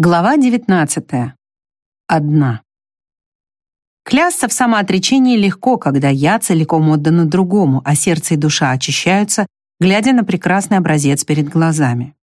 Глава 19. Одна. Клясться в самоотречении легко, когда я целиком отдана другому, а сердце и душа очищаются, глядя на прекрасный образец перед глазами.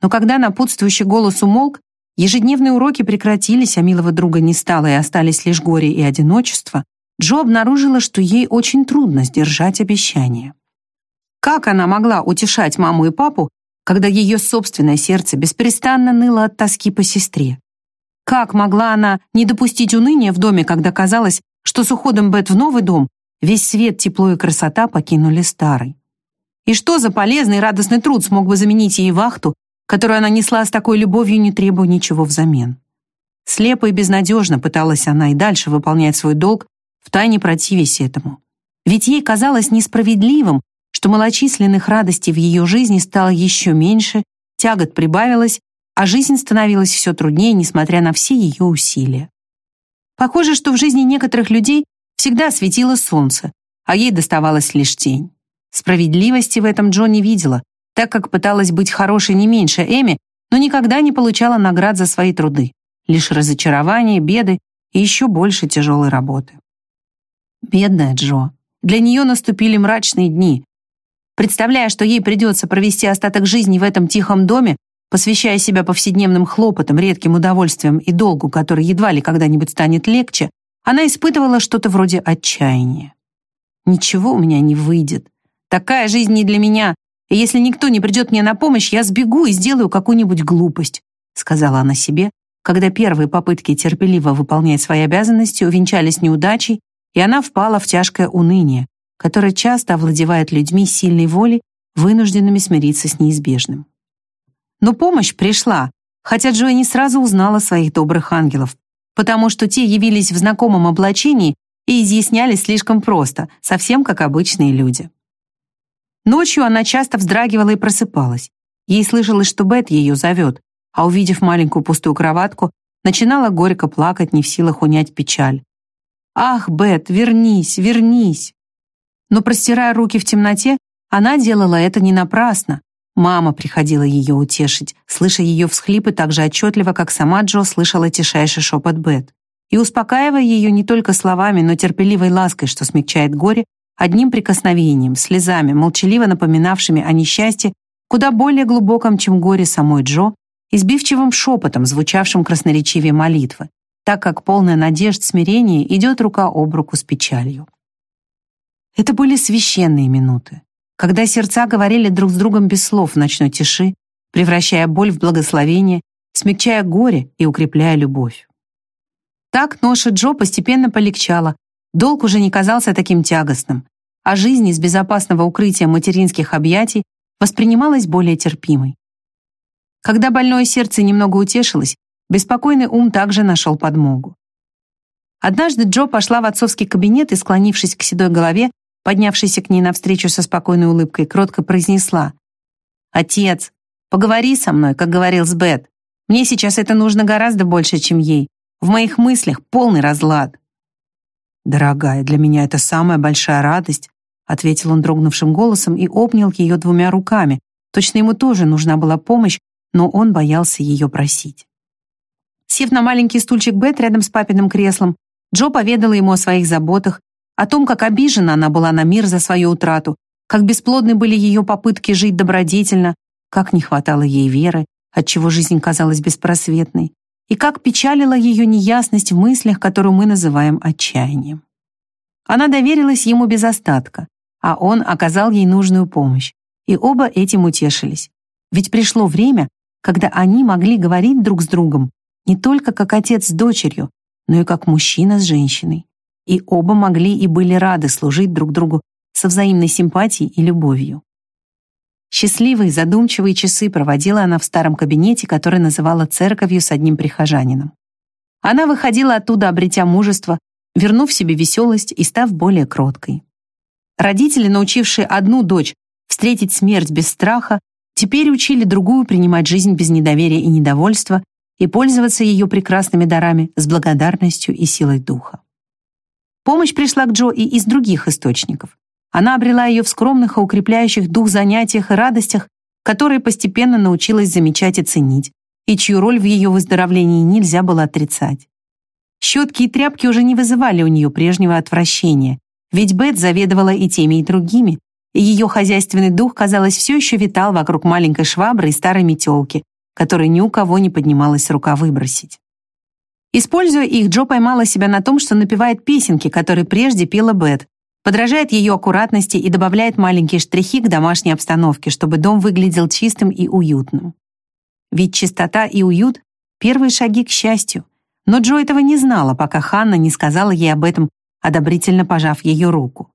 Но когда напутствующий голос умолк, ежедневные уроки прекратились, а милого друга не стало и остались лишь горе и одиночество, Джо обнаружила, что ей очень трудно сдержать обещание. Как она могла утешать маму и папу, когда ее собственное сердце беспрестанно ныло от тоски по сестре. Как могла она не допустить уныния в доме, когда казалось, что с уходом Бет в новый дом весь свет, тепло и красота покинули старый? И что за полезный радостный труд смог бы заменить ей вахту, которую она несла с такой любовью, не требуя ничего взамен? Слепо и безнадежно пыталась она и дальше выполнять свой долг, втайне противясь этому. Ведь ей казалось несправедливым, что малочисленных радостей в ее жизни стало еще меньше, тягот прибавилось, а жизнь становилась все труднее, несмотря на все ее усилия. Похоже, что в жизни некоторых людей всегда светило солнце, а ей доставалась лишь тень. Справедливости в этом Джо не видела, так как пыталась быть хорошей не меньше Эми, но никогда не получала наград за свои труды, лишь разочарование, беды и еще больше тяжелой работы. Бедная Джо. Для нее наступили мрачные дни, Представляя, что ей придется провести остаток жизни в этом тихом доме, посвящая себя повседневным хлопотам, редким удовольствиям и долгу, который едва ли когда-нибудь станет легче, она испытывала что-то вроде отчаяния. «Ничего у меня не выйдет. Такая жизнь не для меня, и если никто не придет мне на помощь, я сбегу и сделаю какую-нибудь глупость», сказала она себе, когда первые попытки терпеливо выполнять свои обязанности увенчались неудачей, и она впала в тяжкое уныние, которая часто овладевает людьми сильной воли, вынужденными смириться с неизбежным. Но помощь пришла, хотя Джои не сразу узнала своих добрых ангелов, потому что те явились в знакомом облачении и изъяснялись слишком просто, совсем как обычные люди. Ночью она часто вздрагивала и просыпалась. Ей слышалось, что Бет ее зовет, а увидев маленькую пустую кроватку, начинала горько плакать, не в силах унять печаль. «Ах, Бет, вернись, вернись!» Но, простирая руки в темноте, она делала это не напрасно. Мама приходила ее утешить, слыша ее всхлипы так же отчетливо, как сама Джо слышала тишайший шепот Бет. И успокаивая ее не только словами, но терпеливой лаской, что смягчает горе, одним прикосновением, слезами, молчаливо напоминавшими о несчастье, куда более глубоком, чем горе самой Джо, избивчивым шепотом, звучавшим красноречивее молитвы, так как полная надежд смирения идет рука об руку с печалью. Это были священные минуты, когда сердца говорили друг с другом без слов в ночной тиши, превращая боль в благословение, смягчая горе и укрепляя любовь. Так ноша Джо постепенно полегчала, долг уже не казался таким тягостным, а жизнь из безопасного укрытия материнских объятий воспринималась более терпимой. Когда больное сердце немного утешилось, беспокойный ум также нашел подмогу. Однажды Джо пошла в отцовский кабинет и, склонившись к седой голове, поднявшейся к ней навстречу со спокойной улыбкой, кротко произнесла. «Отец, поговори со мной, как говорил с Бет. Мне сейчас это нужно гораздо больше, чем ей. В моих мыслях полный разлад». «Дорогая, для меня это самая большая радость», ответил он дрогнувшим голосом и обнял ее двумя руками. Точно ему тоже нужна была помощь, но он боялся ее просить. Сев на маленький стульчик Бет рядом с папиным креслом, Джо поведала ему о своих заботах, о том, как обижена она была на мир за свою утрату, как бесплодны были ее попытки жить добродетельно, как не хватало ей веры, отчего жизнь казалась беспросветной, и как печалила ее неясность в мыслях, которую мы называем отчаянием. Она доверилась ему без остатка, а он оказал ей нужную помощь, и оба этим утешились. Ведь пришло время, когда они могли говорить друг с другом не только как отец с дочерью, но и как мужчина с женщиной и оба могли и были рады служить друг другу со взаимной симпатией и любовью. Счастливые, задумчивые часы проводила она в старом кабинете, который называла церковью с одним прихожанином. Она выходила оттуда, обретя мужество, вернув себе веселость и став более кроткой. Родители, научившие одну дочь встретить смерть без страха, теперь учили другую принимать жизнь без недоверия и недовольства и пользоваться ее прекрасными дарами с благодарностью и силой духа. Помощь пришла к Джо и из других источников. Она обрела ее в скромных и укрепляющих дух занятиях и радостях, которые постепенно научилась замечать и ценить, и чью роль в ее выздоровлении нельзя было отрицать. Щетки и тряпки уже не вызывали у нее прежнего отвращения, ведь Бет заведовала и теми, и другими, и ее хозяйственный дух, казалось, все еще витал вокруг маленькой швабры и старой метелки, которой ни у кого не поднималась рука выбросить. Используя их, Джо поймала себя на том, что напевает песенки, которые прежде пела Бет, подражает ее аккуратности и добавляет маленькие штрихи к домашней обстановке, чтобы дом выглядел чистым и уютным. Ведь чистота и уют — первые шаги к счастью. Но Джо этого не знала, пока Ханна не сказала ей об этом, одобрительно пожав ее руку.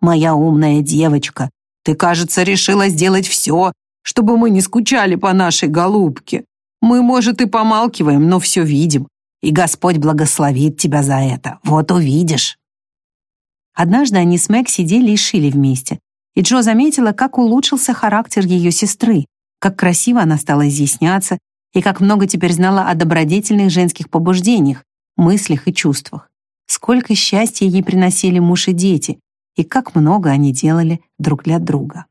«Моя умная девочка, ты, кажется, решила сделать все, чтобы мы не скучали по нашей голубке. Мы, может, и помалкиваем, но все видим, и Господь благословит тебя за это. Вот увидишь». Однажды они с Мэг сидели и шили вместе, и Джо заметила, как улучшился характер ее сестры, как красиво она стала изъясняться и как много теперь знала о добродетельных женских побуждениях, мыслях и чувствах. Сколько счастья ей приносили муж и дети, и как много они делали друг для друга.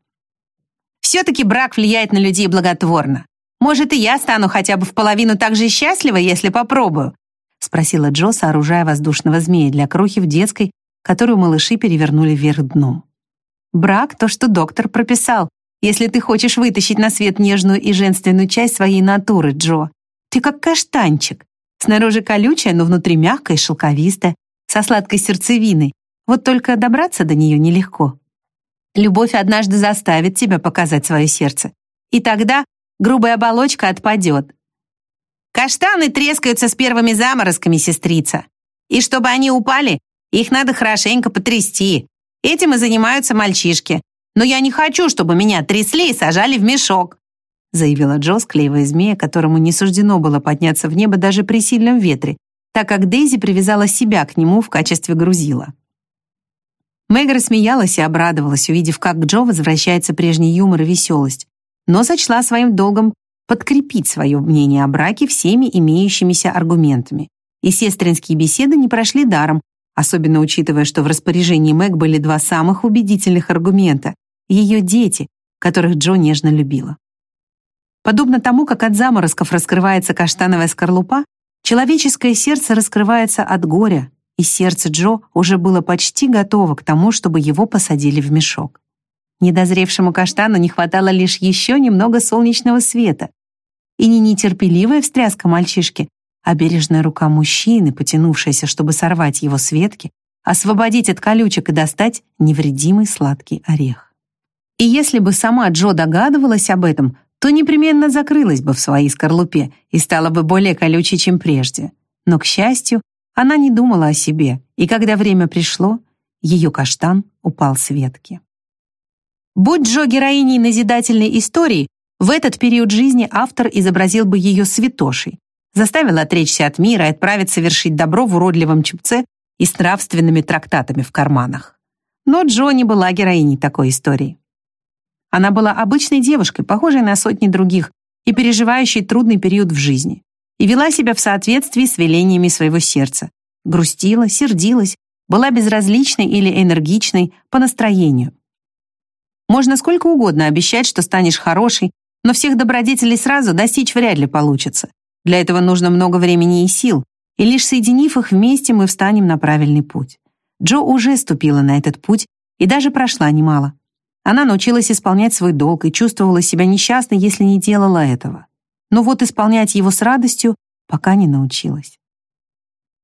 «Все-таки брак влияет на людей благотворно. Может, и я стану хотя бы в половину так же счастлива, если попробую?» Спросила Джо, сооружая воздушного змея для крохи в детской, которую малыши перевернули вверх дном. Брак — то, что доктор прописал, если ты хочешь вытащить на свет нежную и женственную часть своей натуры, Джо. Ты как каштанчик. Снаружи колючая, но внутри мягкая и шелковистая, со сладкой сердцевиной. Вот только добраться до нее нелегко. Любовь однажды заставит тебя показать свое сердце. И тогда грубая оболочка отпадет. Каштаны трескаются с первыми заморозками, сестрица. И чтобы они упали, их надо хорошенько потрясти. Этим и занимаются мальчишки. Но я не хочу, чтобы меня трясли и сажали в мешок», заявила Джо, склеивая змея, которому не суждено было подняться в небо даже при сильном ветре, так как Дейзи привязала себя к нему в качестве грузила. Мэг рассмеялась и обрадовалась, увидев, как Джо возвращается прежний юмор и веселость, но сочла своим долгом подкрепить свое мнение о браке всеми имеющимися аргументами. И сестринские беседы не прошли даром, особенно учитывая, что в распоряжении Мэг были два самых убедительных аргумента — ее дети, которых Джо нежно любила. Подобно тому, как от заморозков раскрывается каштановая скорлупа, человеческое сердце раскрывается от горя, и сердце Джо уже было почти готово к тому, чтобы его посадили в мешок. Недозревшему каштану не хватало лишь еще немного солнечного света, и не нетерпеливая встряска мальчишки, а бережная рука мужчины, потянувшаяся, чтобы сорвать его с ветки, освободить от колючек и достать невредимый сладкий орех. И если бы сама Джо догадывалась об этом, то непременно закрылась бы в своей скорлупе и стала бы более колючей, чем прежде. Но, к счастью, она не думала о себе, и когда время пришло, ее каштан упал с ветки. Будь Джо героиней назидательной истории, в этот период жизни автор изобразил бы ее святошей, заставил отречься от мира и отправиться совершить добро в уродливом чепце и с нравственными трактатами в карманах. Но Джо не была героиней такой истории. Она была обычной девушкой, похожей на сотни других и переживающей трудный период в жизни, и вела себя в соответствии с велениями своего сердца. Грустила, сердилась, была безразличной или энергичной по настроению. Можно сколько угодно обещать, что станешь хорошей, но всех добродетелей сразу достичь вряд ли получится. Для этого нужно много времени и сил, и лишь соединив их вместе, мы встанем на правильный путь. Джо уже ступила на этот путь и даже прошла немало. Она научилась исполнять свой долг и чувствовала себя несчастной, если не делала этого. Но вот исполнять его с радостью пока не научилась.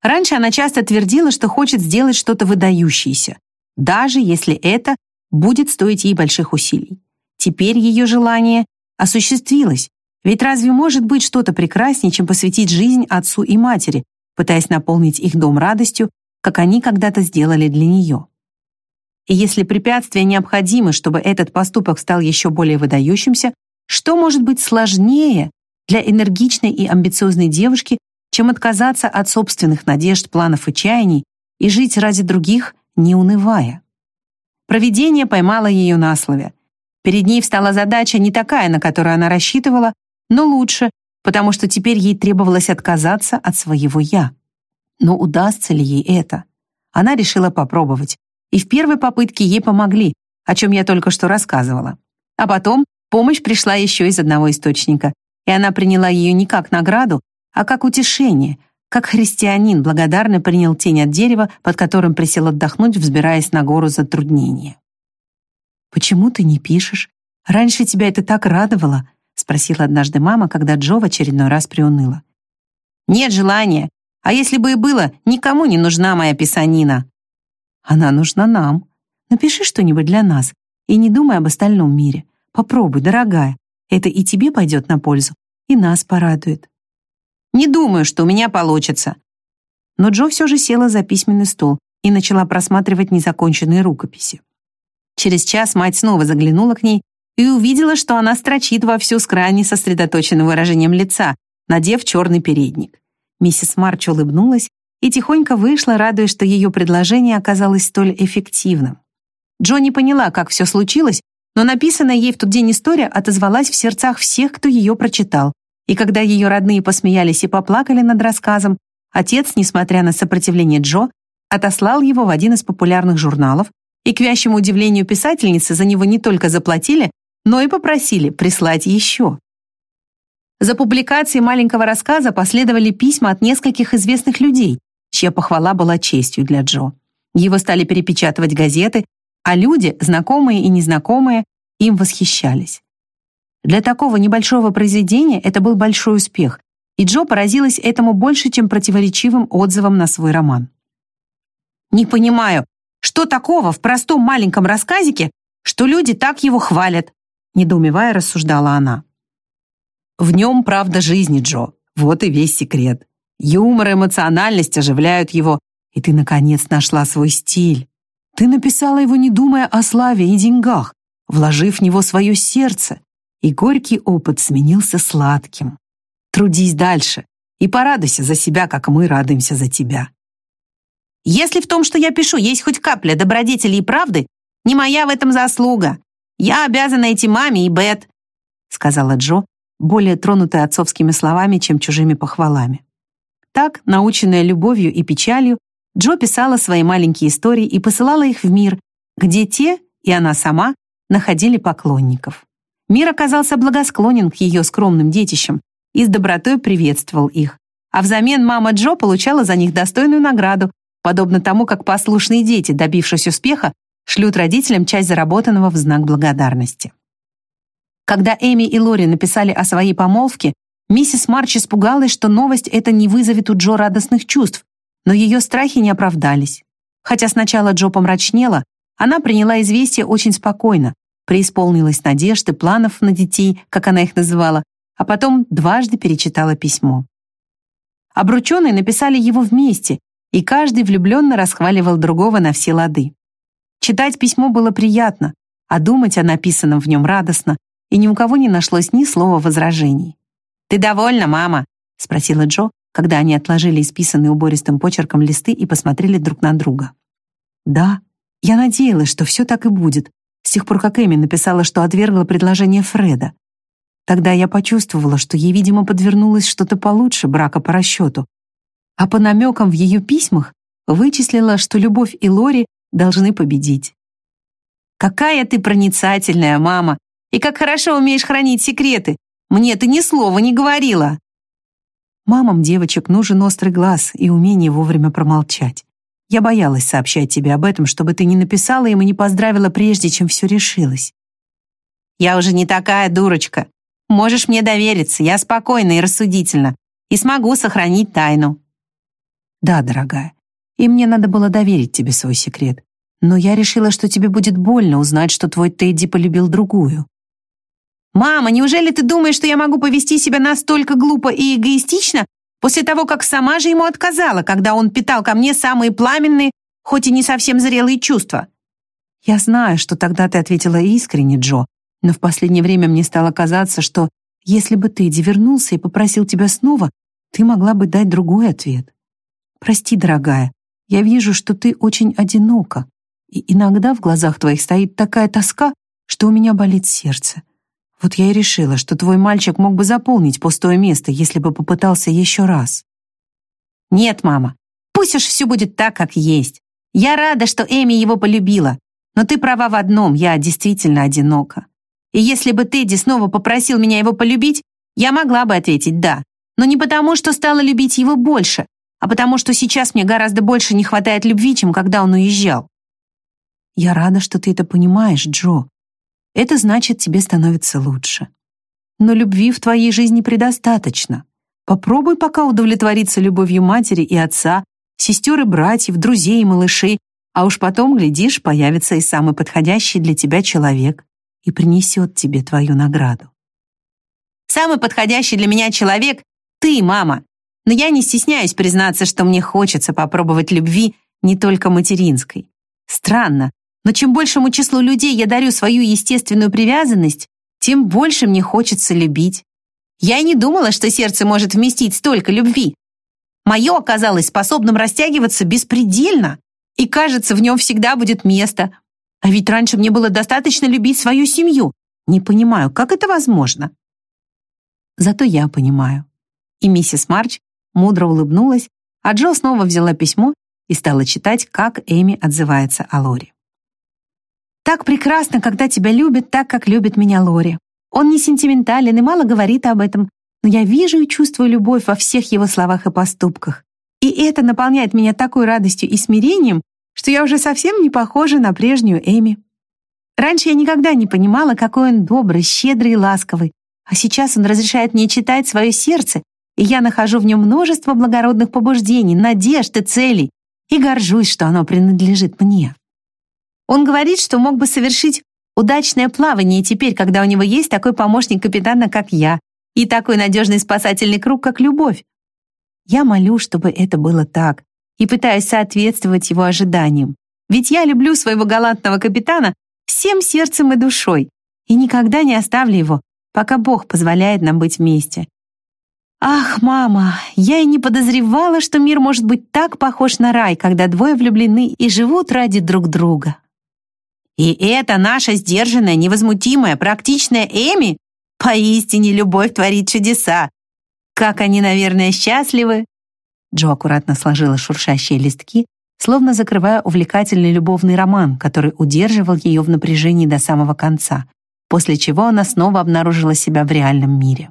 Раньше она часто твердила, что хочет сделать что-то выдающееся, даже если это будет стоить ей больших усилий. Теперь ее желание осуществилось, ведь разве может быть что-то прекраснее, чем посвятить жизнь отцу и матери, пытаясь наполнить их дом радостью, как они когда-то сделали для нее? И если препятствия необходимы, чтобы этот поступок стал еще более выдающимся, что может быть сложнее для энергичной и амбициозной девушки, чем отказаться от собственных надежд, планов и чаяний и жить ради других, не унывая? Провидение поймало ее на слове. Перед ней встала задача не такая, на которую она рассчитывала, но лучше, потому что теперь ей требовалось отказаться от своего «я». Но удастся ли ей это? Она решила попробовать. И в первой попытке ей помогли, о чем я только что рассказывала. А потом помощь пришла еще из одного источника. и она приняла ее не как награду, а как утешение, как христианин благодарно принял тень от дерева, под которым присел отдохнуть, взбираясь на гору затруднения. «Почему ты не пишешь? Раньше тебя это так радовало», спросила однажды мама, когда Джо в очередной раз приуныла. «Нет желания. А если бы и было, никому не нужна моя писанина». «Она нужна нам. Напиши что-нибудь для нас и не думай об остальном мире. Попробуй, дорогая. Это и тебе пойдет на пользу, и нас порадует». «Не думаю, что у меня получится». Но Джо все же села за письменный стол и начала просматривать незаконченные рукописи. Через час мать снова заглянула к ней и увидела, что она строчит вовсю с крайне сосредоточенным выражением лица, надев черный передник. Миссис Марч улыбнулась и тихонько вышла, радуясь, что ее предложение оказалось столь эффективным. Джо не поняла, как все случилось, но написанная ей в тот день история отозвалась в сердцах всех, кто ее прочитал. И когда ее родные посмеялись и поплакали над рассказом, отец, несмотря на сопротивление Джо, отослал его в один из популярных журналов, и, к вящему удивлению писательницы, за него не только заплатили, но и попросили прислать еще. За публикацией маленького рассказа последовали письма от нескольких известных людей, чья похвала была честью для Джо. Его стали перепечатывать газеты, а люди, знакомые и незнакомые, им восхищались. Для такого небольшого произведения это был большой успех, и Джо поразилась этому больше, чем противоречивым отзывам на свой роман. «Не понимаю, что такого в простом маленьком рассказике, что люди так его хвалят?» недоумевая рассуждала она. В нем правда жизни, Джо. Вот и весь секрет. Юмор и эмоциональность оживляют его, и ты, наконец, нашла свой стиль. Ты написала его, не думая о славе и деньгах, вложив в него свое сердце, и горький опыт сменился сладким. Трудись дальше и порадуйся за себя, как мы радуемся за тебя. Если в том, что я пишу, есть хоть капля добродетели и правды, не моя в этом заслуга. Я обязана идти маме и Бет», — сказала Джо, более тронутая отцовскими словами, чем чужими похвалами. Так, наученная любовью и печалью, Джо писала свои маленькие истории и посылала их в мир, где те, и она сама, находили поклонников. Мир оказался благосклонен к ее скромным детищам и с добротой приветствовал их, а взамен мама Джо получала за них достойную награду, подобно тому, как послушные дети, добившись успеха, шлют родителям часть заработанного в знак благодарности. Когда Эми и Лори написали о своей помолвке, миссис Марч испугалась, что новость эта не вызовет у Джо радостных чувств, но ее страхи не оправдались. Хотя сначала Джо помрачнела, она приняла известие очень спокойно, преисполнилась надежд и планов на детей, как она их называла, а потом дважды перечитала письмо. Обрученные написали его вместе, и каждый влюбленно расхваливал другого на все лады. Читать письмо было приятно, а думать о написанном в нем радостно, и ни у кого не нашлось ни слова возражений. «Ты довольна, мама?» — спросила Джо, когда они отложили исписанные убористым почерком листы и посмотрели друг на друга. «Да, я надеялась, что все так и будет, с тех пор, как Эми написала, что отвергла предложение Фреда. Тогда я почувствовала, что ей, видимо, подвернулось что-то получше брака по расчету, а по намекам в ее письмах вычислила, что Любовь и Лори должны победить. «Какая ты проницательная, мама! И как хорошо умеешь хранить секреты! Мне ты ни слова не говорила!» Мамам девочек нужен острый глаз и умение вовремя промолчать. Я боялась сообщать тебе об этом, чтобы ты не написала им и не поздравила прежде, чем все решилось. Я уже не такая дурочка. Можешь мне довериться, я спокойна и рассудительна и смогу сохранить тайну. Да, дорогая, и мне надо было доверить тебе свой секрет. Но я решила, что тебе будет больно узнать, что твой Тедди полюбил другую. «Мама, неужели ты думаешь, что я могу повести себя настолько глупо и эгоистично после того, как сама же ему отказала, когда он питал ко мне самые пламенные, хоть и не совсем зрелые чувства?» «Я знаю, что тогда ты ответила искренне, Джо, но в последнее время мне стало казаться, что если бы Тедди вернулся и попросил тебя снова, ты могла бы дать другой ответ. Прости, дорогая, я вижу, что ты очень одинока, и иногда в глазах твоих стоит такая тоска, что у меня болит сердце. Вот я и решила, что твой мальчик мог бы заполнить пустое место, если бы попытался еще раз. Нет, мама, пусть уж все будет так, как есть. Я рада, что Эми его полюбила, но ты права в одном, я действительно одинока. И если бы Тедди снова попросил меня его полюбить, Я могла бы ответить «да», но не потому, что стала любить его больше, а потому что сейчас мне гораздо больше не хватает любви, чем когда он уезжал. Я рада, что ты это понимаешь, Джо. Это значит, тебе становится лучше. Но любви в твоей жизни предостаточно. Попробуй пока удовлетвориться любовью матери и отца, сестер и братьев, друзей и малышей, а уж потом, глядишь, появится и самый подходящий для тебя человек и принесет тебе твою награду. Самый подходящий для меня человек — ты, мама. Но я не стесняюсь признаться, что мне хочется попробовать любви не только материнской. Странно, но чем большему числу людей я дарю свою естественную привязанность, тем больше мне хочется любить. Я и не думала, что сердце может вместить столько любви. Мое оказалось способным растягиваться беспредельно, и, кажется, в нем всегда будет место. А ведь раньше мне было достаточно любить свою семью. Не понимаю, как это возможно? Зато я понимаю. И миссис Марч мудро улыбнулась, а Джо снова взяла письмо и стала читать, как Эми отзывается о Лори. «Так прекрасно, когда тебя любят так, как любит меня Лори. Он не сентиментален и мало говорит об этом, но я вижу и чувствую любовь во всех его словах и поступках. И это наполняет меня такой радостью и смирением, что я уже совсем не похожа на прежнюю Эми. Раньше я никогда не понимала, какой он добрый, щедрый и ласковый, а сейчас он разрешает мне читать свое сердце и я нахожу в нем множество благородных побуждений, надежд и целей, и горжусь, что оно принадлежит мне. Он говорит, что мог бы совершить удачное плавание теперь, когда у него есть такой помощник капитана, как я, и такой надежный спасательный круг, как любовь. Я молю, чтобы это было так, и пытаюсь соответствовать его ожиданиям. Ведь я люблю своего галантного капитана всем сердцем и душой, и никогда не оставлю его, пока Бог позволяет нам быть вместе. Ах, мама, я и не подозревала, что мир может быть так похож на рай, когда двое влюблены и живут ради друг друга. И это наша сдержанная, невозмутимая, практичная Эми? Поистине любовь творит чудеса. Как они, наверное, счастливы. Джо аккуратно сложила шуршащие листки, словно закрывая увлекательный любовный роман, который удерживал ее в напряжении до самого конца, после чего она снова обнаружила себя в реальном мире.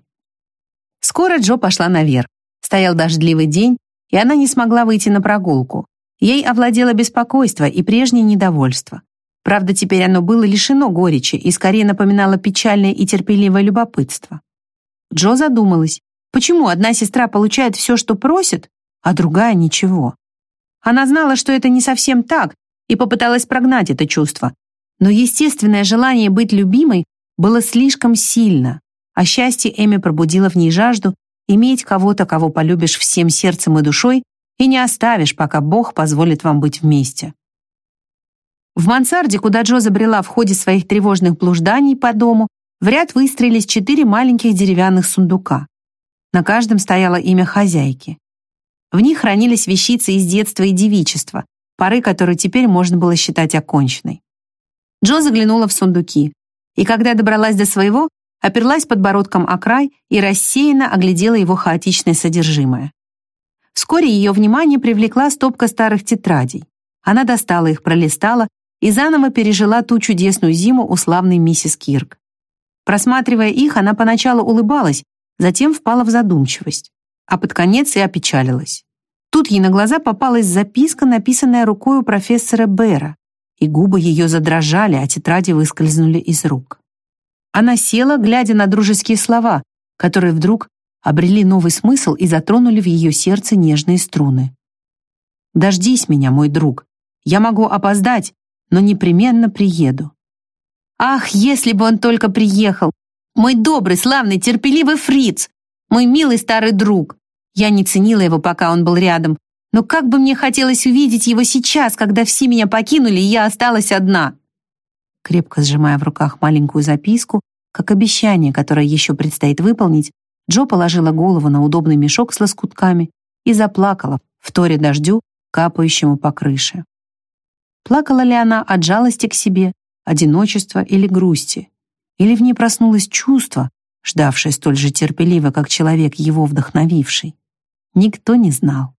Скоро Джо пошла наверх. Стоял дождливый день, и она не смогла выйти на прогулку. Ей овладело беспокойство и прежнее недовольство. Правда, теперь оно было лишено горечи и скорее напоминало печальное и терпеливое любопытство. Джо задумалась, почему одна сестра получает все, что просит, а другая ничего. Она знала, что это не совсем так, и попыталась прогнать это чувство. Но естественное желание быть любимой было слишком сильно, а счастье Эми пробудило в ней жажду иметь кого-то, кого полюбишь всем сердцем и душой и не оставишь, пока Бог позволит вам быть вместе. В мансарде, куда Джо забрела в ходе своих тревожных блужданий по дому, в ряд выстроились четыре маленьких деревянных сундука. На каждом стояло имя хозяйки. В них хранились вещицы из детства и девичества, поры которой теперь можно было считать оконченной. Джо заглянула в сундуки, и когда добралась до своего, оперлась подбородком о край и рассеянно оглядела его хаотичное содержимое. Вскоре ее внимание привлекла стопка старых тетрадей. Она достала их, пролистала и заново пережила ту чудесную зиму у славной миссис Кирк. Просматривая их, она поначалу улыбалась, затем впала в задумчивость, а под конец и опечалилась. Тут ей на глаза попалась записка, написанная рукой у профессора Бэра, и губы ее задрожали, а тетради выскользнули из рук. Она села, глядя на дружеские слова, которые вдруг обрели новый смысл и затронули в ее сердце нежные струны. «Дождись меня, мой друг. Я могу опоздать, но непременно приеду». Ах, если бы он только приехал! Мой добрый, славный, терпеливый фриц! Мой милый старый друг! Я не ценила его, пока он был рядом, но как бы мне хотелось увидеть его сейчас, когда все меня покинули, и я осталась одна крепко сжимая в руках маленькую записку, как обещание, которое еще предстоит выполнить, Джо положила голову на удобный мешок с лоскутками и заплакала, в торе дождю, капающему по крыше. Плакала ли она от жалости к себе, одиночества или грусти? Или в ней проснулось чувство, ждавшее столь же терпеливо, как человек, его вдохновивший? Никто не знал.